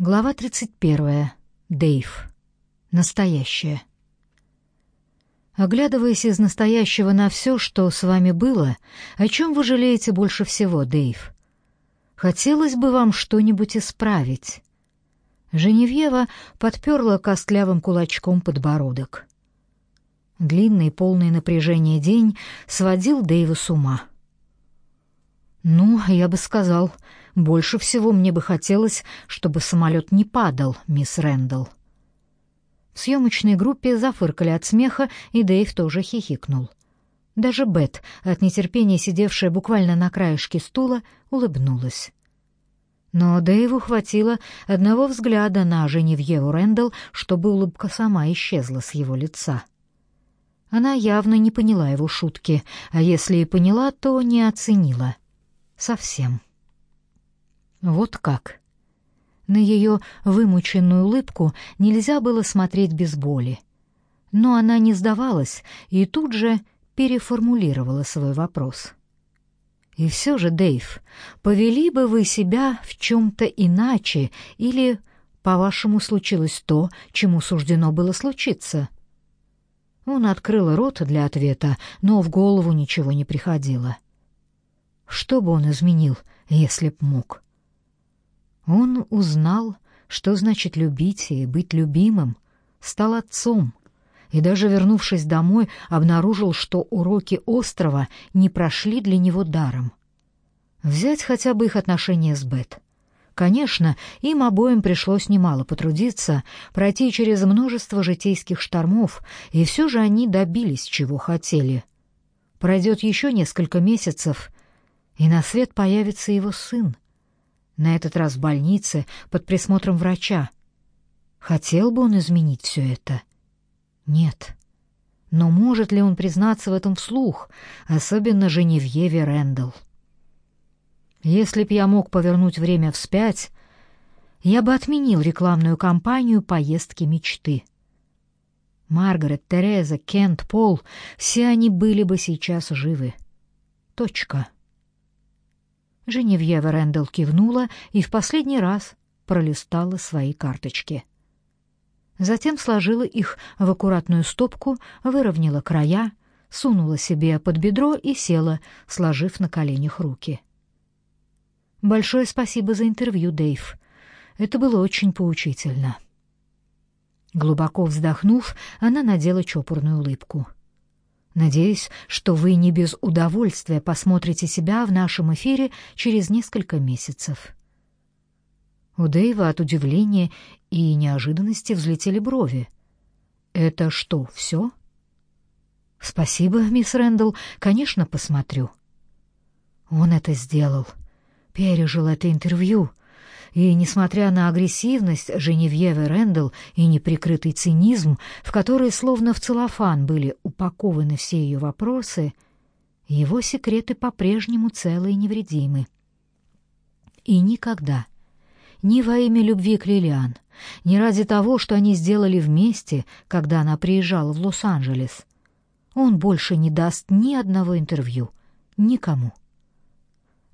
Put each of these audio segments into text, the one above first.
Глава 31. Дейв. Настоящее. Оглядываясь из настоящего на все, что с вами было, о чем вы жалеете больше всего, Дейв? Хотелось бы вам что-нибудь исправить. Женевьева подперла костлявым кулачком подбородок. Длинный, полный напряжения день сводил Дэйва с ума. «Ну, я бы сказал, больше всего мне бы хотелось, чтобы самолет не падал, мисс Рэндалл». В съемочной группе зафыркали от смеха, и Дэйв тоже хихикнул. Даже Бет, от нетерпения сидевшая буквально на краешке стула, улыбнулась. Но Дэйву хватило одного взгляда на Женевьеву Рэндалл, чтобы улыбка сама исчезла с его лица. Она явно не поняла его шутки, а если и поняла, то не оценила. Совсем. Вот как. На ее вымученную улыбку нельзя было смотреть без боли. Но она не сдавалась и тут же переформулировала свой вопрос. И все же, Дэйв, повели бы вы себя в чем-то иначе или, по-вашему, случилось то, чему суждено было случиться? Он открыл рот для ответа, но в голову ничего не приходило. Что бы он изменил, если б мог? Он узнал, что значит любить и быть любимым, стал отцом, и даже вернувшись домой, обнаружил, что уроки острова не прошли для него даром. Взять хотя бы их отношения с Бет. Конечно, им обоим пришлось немало потрудиться, пройти через множество житейских штормов, и все же они добились, чего хотели. Пройдет еще несколько месяцев, и на свет появится его сын — на этот раз в больнице, под присмотром врача. Хотел бы он изменить все это? Нет. Но может ли он признаться в этом вслух, особенно Женевьеве Рэндалл? Если б я мог повернуть время вспять, я бы отменил рекламную кампанию поездки мечты. Маргарет, Тереза, Кент, Пол — все они были бы сейчас живы. Точка. Женевьева Рэндалл кивнула и в последний раз пролистала свои карточки. Затем сложила их в аккуратную стопку, выровняла края, сунула себе под бедро и села, сложив на коленях руки. Большое спасибо за интервью, Дэйв. Это было очень поучительно. Глубоко вздохнув, она надела чопорную улыбку. Надеюсь, что вы не без удовольствия посмотрите себя в нашем эфире через несколько месяцев. У Дэйва от удивления и неожиданности взлетели брови. Это что, все? Спасибо, мисс Рэндалл, конечно, посмотрю. Он это сделал. Пережил это интервью и, несмотря на агрессивность Женевьевы Рэндалл и неприкрытый цинизм, в который словно в целлофан были упакованы все ее вопросы, его секреты по-прежнему целы и невредимы. И никогда, ни во имя любви к Лилиан, ни ради того, что они сделали вместе, когда она приезжала в Лос-Анджелес, он больше не даст ни одного интервью никому.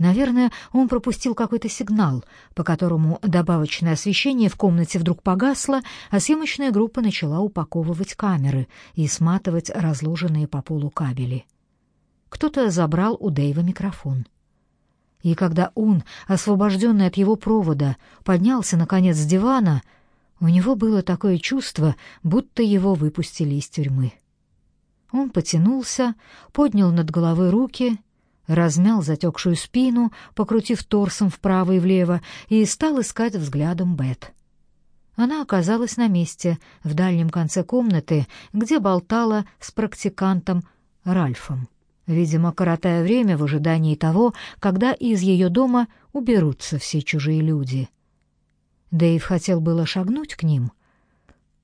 Наверное, он пропустил какой-то сигнал, по которому добавочное освещение в комнате вдруг погасло, а съемочная группа начала упаковывать камеры и сматывать разложенные по полу кабели. Кто-то забрал у Дэйва микрофон. И когда он, освобожденный от его провода, поднялся, наконец, с дивана, у него было такое чувство, будто его выпустили из тюрьмы. Он потянулся, поднял над головой руки размял затекшую спину, покрутив торсом вправо и влево, и стал искать взглядом Бет. Она оказалась на месте, в дальнем конце комнаты, где болтала с практикантом Ральфом, видимо, коротая время в ожидании того, когда из ее дома уберутся все чужие люди. Дэйв хотел было шагнуть к ним,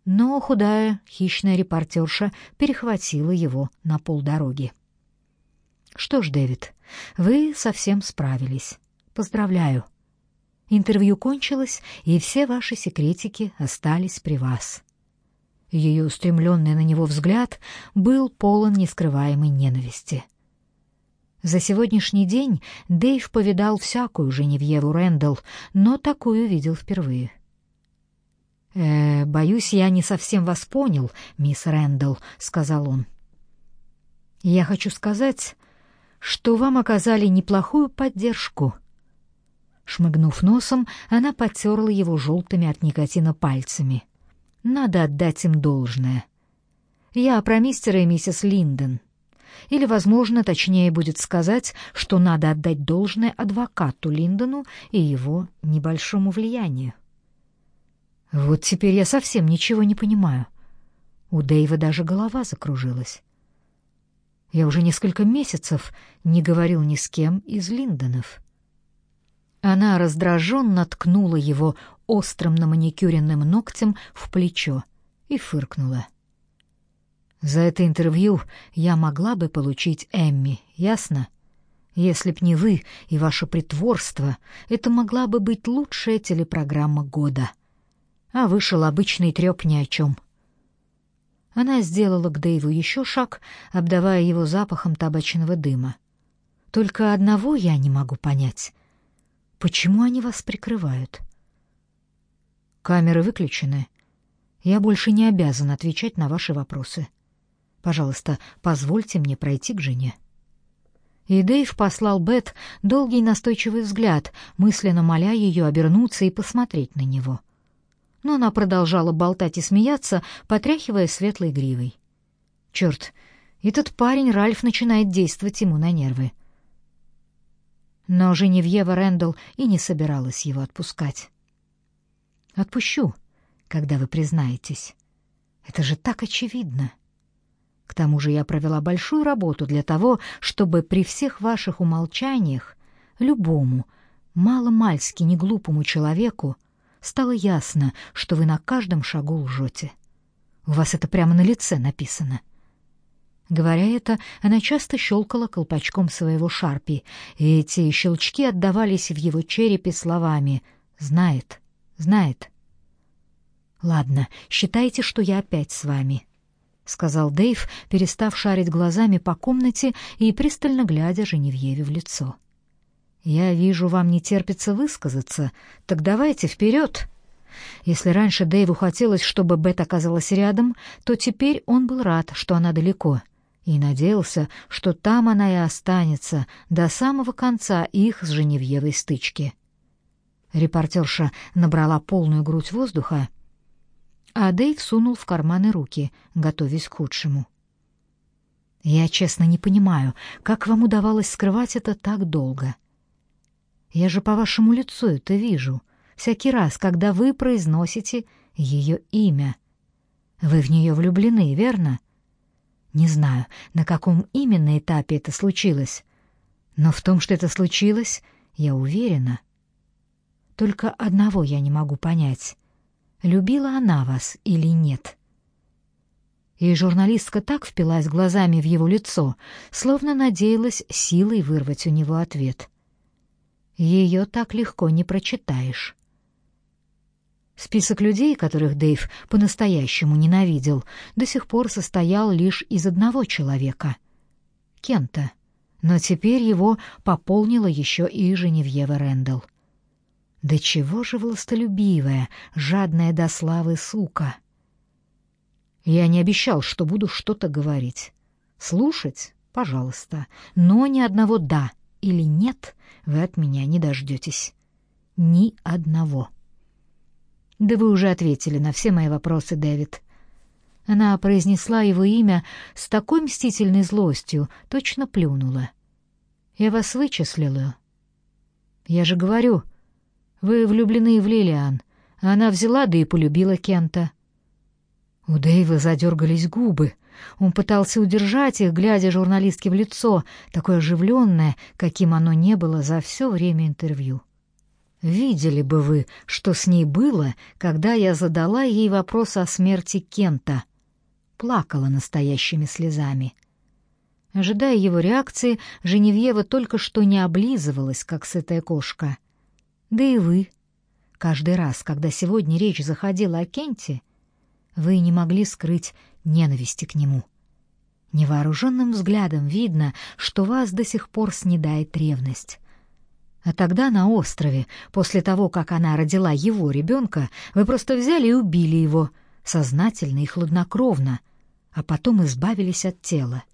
но худая хищная репортерша перехватила его на полдороги. Что ж, Дэвид, вы совсем справились. Поздравляю. Интервью кончилось, и все ваши секретики остались при вас. Ее устремленный на него взгляд был полон нескрываемой ненависти. За сегодняшний день Дэйв повидал всякую Женевьеву Рэндалл, но такую видел впервые. «Э, боюсь, я не совсем вас понял, мисс Рэндалл», — сказал он. «Я хочу сказать, что вам оказали неплохую поддержку». Шмыгнув носом, она потерла его желтыми от никотина пальцами. «Надо отдать им должное. Я про мистера и миссис Линден. Или, возможно, точнее будет сказать, что надо отдать должное адвокату Линдону и его небольшому влиянию. Вот теперь я совсем ничего не понимаю. У Дэйва даже голова закружилась. Я уже несколько месяцев не говорил ни с кем из Линдонов. Она раздраженно ткнула его острым на маникюренным ногтем в плечо и фыркнула. За это интервью я могла бы получить Эмми, ясно? Если б не вы и ваше притворство, это могла бы быть лучшая телепрограмма года. А вышел обычный треп ни о чем. Она сделала к Дэйву еще шаг, обдавая его запахом табачного дыма. Только одного я не могу понять. Почему они вас прикрывают? Камеры выключены. Я больше не обязан отвечать на ваши вопросы. Пожалуйста, позвольте мне пройти к жене». И Дэйв послал Бет долгий настойчивый взгляд, мысленно моля ее обернуться и посмотреть на него. Но она продолжала болтать и смеяться, потряхивая светлой гривой. Черт, этот парень Ральф начинает действовать ему на нервы. Но Женевьева Рэндалл и не собиралась его отпускать. «Отпущу, когда вы признаетесь. Это же так очевидно». К тому же я провела большую работу для того, чтобы при всех ваших умолчаниях любому, маломальски неглупому человеку стало ясно, что вы на каждом шагу лжете. У вас это прямо на лице написано. Говоря это, она часто щелкала колпачком своего шарпи, и эти щелчки отдавались в его черепе словами «Знает, знает». «Ладно, считайте, что я опять с вами сказал Дэйв, перестав шарить глазами по комнате и пристально глядя Женевьеве в лицо. Я вижу, вам не терпится высказаться. Так давайте вперед!» Если раньше Дэйву хотелось, чтобы Бет оказалась рядом, то теперь он был рад, что она далеко, и надеялся, что там она и останется до самого конца их с Женевьевой стычки. Репортерша набрала полную грудь воздуха а Дэйв сунул в карманы руки, готовясь к худшему. «Я честно не понимаю, как вам удавалось скрывать это так долго? Я же по вашему лицу это вижу, всякий раз, когда вы произносите ее имя. Вы в нее влюблены, верно? Не знаю, на каком именно этапе это случилось, но в том, что это случилось, я уверена. Только одного я не могу понять любила она вас или нет. И журналистка так впилась глазами в его лицо, словно надеялась силой вырвать у него ответ. Ее так легко не прочитаешь. Список людей, которых Дэйв по-настоящему ненавидел, до сих пор состоял лишь из одного человека — Кента. Но теперь его пополнила еще и Женевьева Рэндалл. Да чего же властолюбивая, жадная до славы сука. Я не обещал, что буду что-то говорить. Слушать, пожалуйста, но ни одного да или нет вы от меня не дождетесь. Ни одного. Да вы уже ответили на все мои вопросы, Дэвид. Она произнесла его имя с такой мстительной злостью, точно плюнула. Я вас вычислила. Я же говорю, вы влюблены в Лилиан. Она взяла да и полюбила Кента. У Дэйва задергались губы. Он пытался удержать их, глядя журналистке в лицо, такое оживленное, каким оно не было за все время интервью. Видели бы вы, что с ней было, когда я задала ей вопрос о смерти Кента. Плакала настоящими слезами. Ожидая его реакции, Женевьева только что не облизывалась, как сытая кошка. Да и вы. Каждый раз, когда сегодня речь заходила о Кенте, вы не могли скрыть ненависти к нему. Невооруженным взглядом видно, что вас до сих пор снедает ревность. А тогда на острове, после того, как она родила его ребенка, вы просто взяли и убили его, сознательно и хладнокровно, а потом избавились от тела.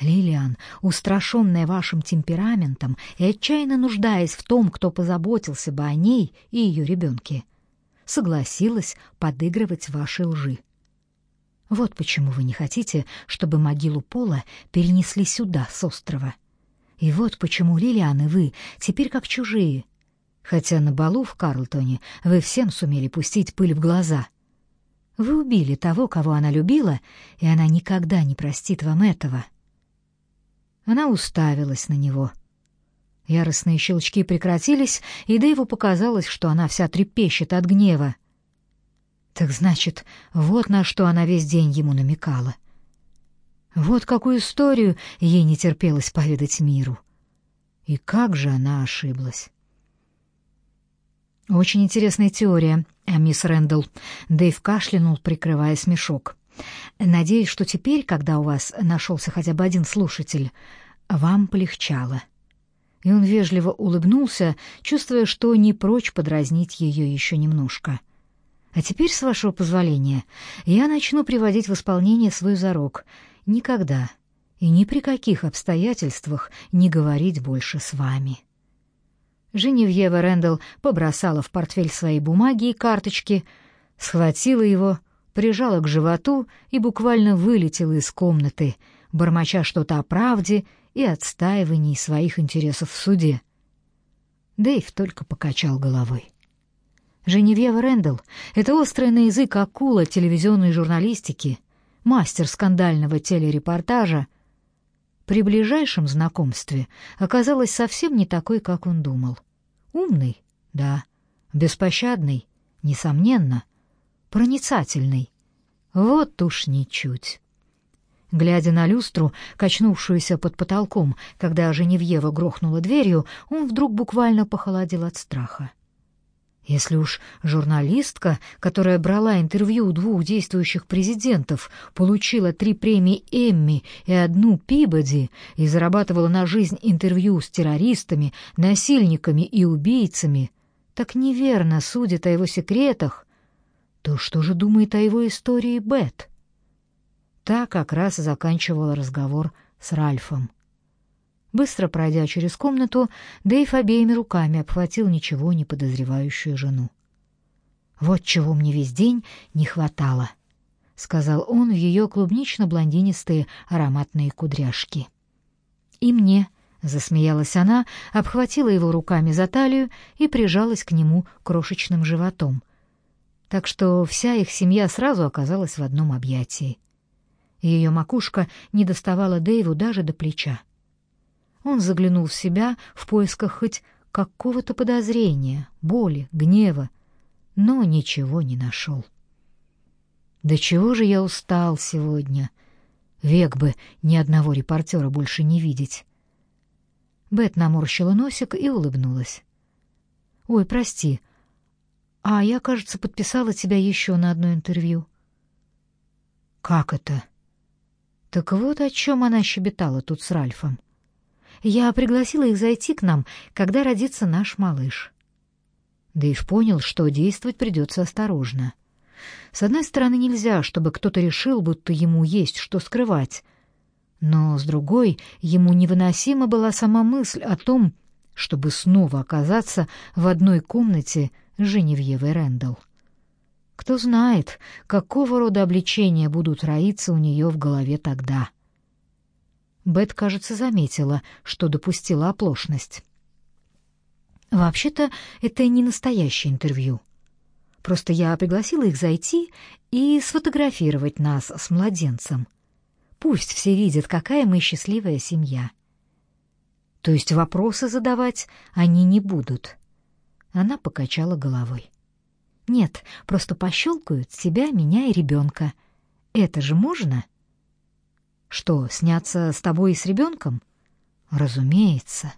Лилиан, устрашенная вашим темпераментом и отчаянно нуждаясь в том, кто позаботился бы о ней и ее ребенке, согласилась подыгрывать вашей лжи. Вот почему вы не хотите, чтобы могилу Пола перенесли сюда, с острова. И вот почему Лилиан и вы теперь как чужие, хотя на балу в Карлтоне вы всем сумели пустить пыль в глаза. Вы убили того, кого она любила, и она никогда не простит вам этого». Она уставилась на него. Яростные щелчки прекратились, и Дэйву показалось, что она вся трепещет от гнева. Так значит, вот на что она весь день ему намекала. Вот какую историю ей не терпелось поведать миру. И как же она ошиблась. Очень интересная теория, мисс Рэндалл. Дэйв кашлянул, прикрывая смешок. Надеюсь, что теперь, когда у вас нашелся хотя бы один слушатель, вам полегчало. И он вежливо улыбнулся, чувствуя, что не прочь подразнить ее еще немножко. А теперь, с вашего позволения, я начну приводить в исполнение свой зарок. Никогда и ни при каких обстоятельствах не говорить больше с вами. Женевьева Рэндалл побросала в портфель свои бумаги и карточки, схватила его, прижала к животу и буквально вылетела из комнаты, бормоча что-то о правде и отстаивании своих интересов в суде. Дэйв только покачал головой. Женевьева Рэндалл — это острая на язык акула телевизионной журналистики, мастер скандального телерепортажа. При ближайшем знакомстве оказалась совсем не такой, как он думал. Умный, да, беспощадный, несомненно, проницательный. Вот уж ничуть. Глядя на люстру, качнувшуюся под потолком, когда Женевьева грохнула дверью, он вдруг буквально похолодел от страха. Если уж журналистка, которая брала интервью у двух действующих президентов, получила три премии Эмми и одну Пибоди и зарабатывала на жизнь интервью с террористами, насильниками и убийцами, так неверно судит о его секретах, то что же думает о его истории Бет? Та как раз заканчивала разговор с Ральфом. Быстро пройдя через комнату, Дэйв обеими руками обхватил ничего не подозревающую жену. «Вот чего мне весь день не хватало», — сказал он в ее клубнично-блондинистые ароматные кудряшки. «И мне», — засмеялась она, обхватила его руками за талию и прижалась к нему крошечным животом, так что вся их семья сразу оказалась в одном объятии. Ее макушка не доставала Дэйву даже до плеча. Он заглянул в себя в поисках хоть какого-то подозрения, боли, гнева, но ничего не нашел. «Да чего же я устал сегодня? Век бы ни одного репортера больше не видеть». Бет наморщила носик и улыбнулась. «Ой, прости, а я, кажется, подписала тебя еще на одно интервью. Как это? Так вот о чем она щебетала тут с Ральфом. Я пригласила их зайти к нам, когда родится наш малыш. Дэйв понял, что действовать придется осторожно. С одной стороны, нельзя, чтобы кто-то решил, будто ему есть что скрывать. Но с другой, ему невыносима была сама мысль о том, чтобы снова оказаться в одной комнате Женевьевой Рэндалл. Кто знает, какого рода обличения будут роиться у нее в голове тогда. Бет, кажется, заметила, что допустила оплошность. Вообще-то это не настоящее интервью. Просто я пригласила их зайти и сфотографировать нас с младенцем. Пусть все видят, какая мы счастливая семья. То есть вопросы задавать они не будут. Она покачала головой. Нет, просто пощелкают себя, меня и ребенка. Это же можно? Что, сняться с тобой и с ребенком? Разумеется.